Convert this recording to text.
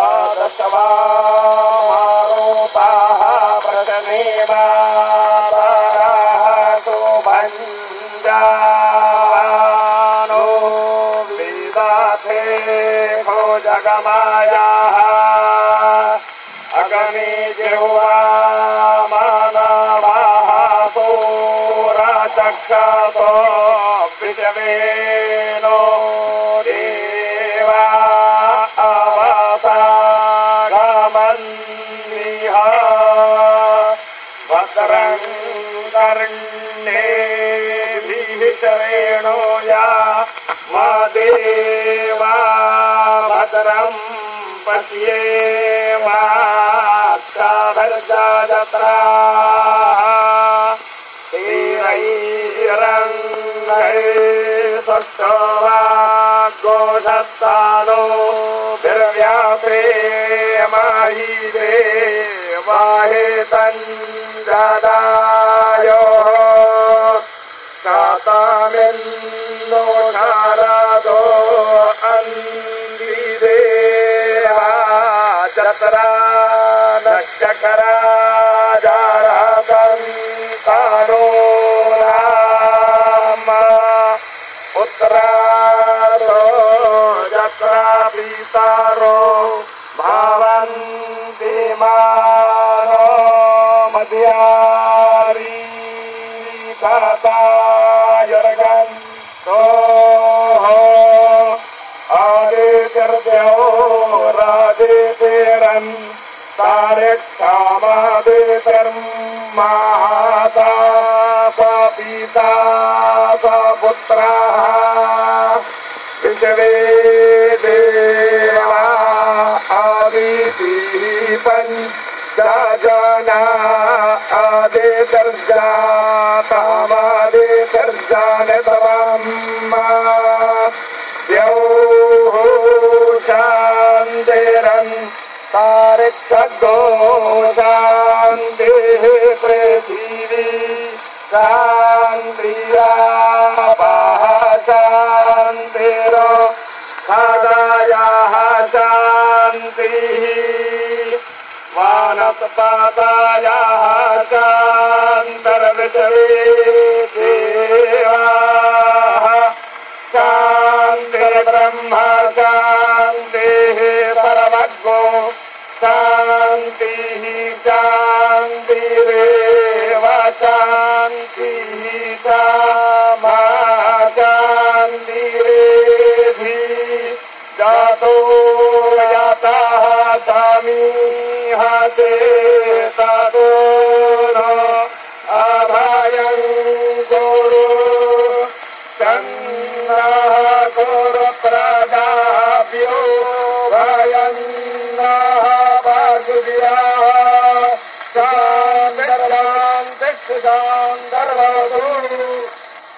दशवारोपाः प्रशमेवा सुभञ्जानो विदाथे कर्णेभिः शरेणो या मा देवा भद्रं पश्ये माक्षाभर्जा स्वस्थो वा भिर्व्यासे माहि दे माहे कातामिन्नो शारदो अन्दिदे जत्रा नश्चकरा pitaro bhavanti mano madhyari tata yargan toho adityardyo raditiran tarik kamaditir mahata sapita दे आं रा तर्जानोांारो प्रे शान्तिरो खदायाः शान्तिः वानस्पातायाः शान्तर्विषये देवाः शान्तिर्ब्रह्म शान्तिः परमग्गो शान्तिः शान्तिरेव शान्तिः मा शान्तिरेधि जातो जाताः सामीहते ततो न अभयं कुरु चन्द्रः वासुभ्यः शान्तर्वान्तर्वतु